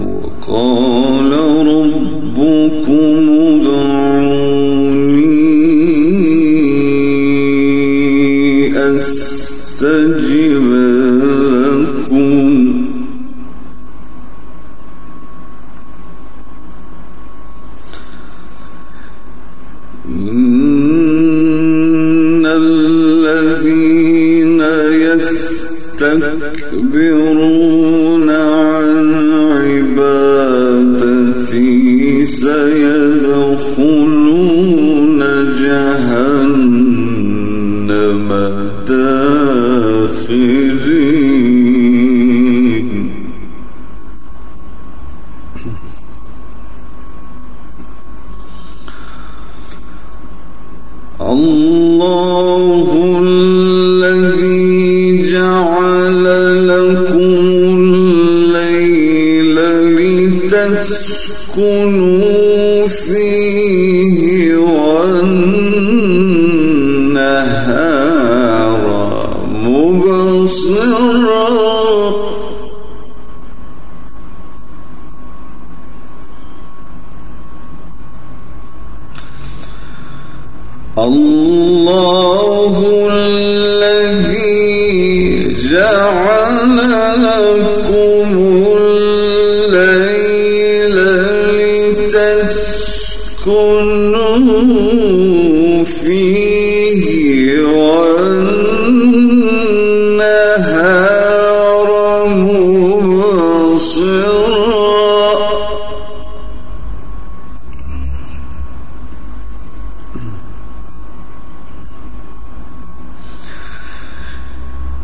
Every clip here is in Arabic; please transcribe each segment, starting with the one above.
وقال ربكم الله الله الذي جعل لكم الليل لتسكنوا فيه والنهار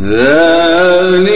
ذلكم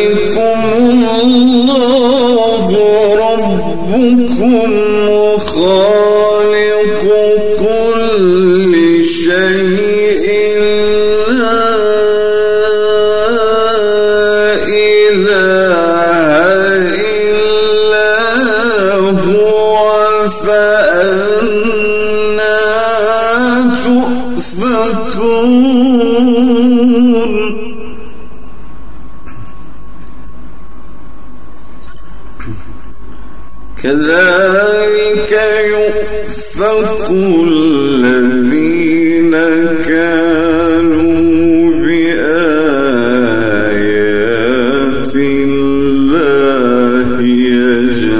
كذلك يؤفك الذين كانوا بآيات الله يجحدون.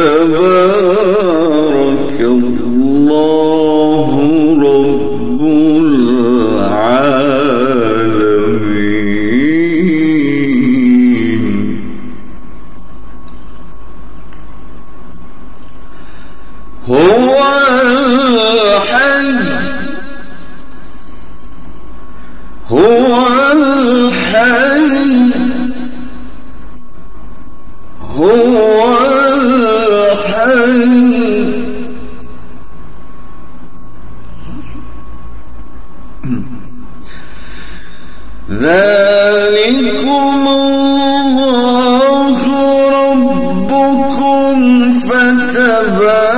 فتبارك الله رب العالمين. هو الحي. هو فتبارك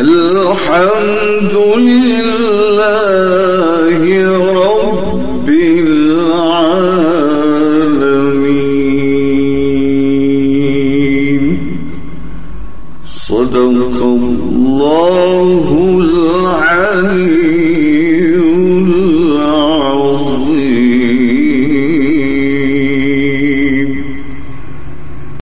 الحمد لله رب العالمين صدق الله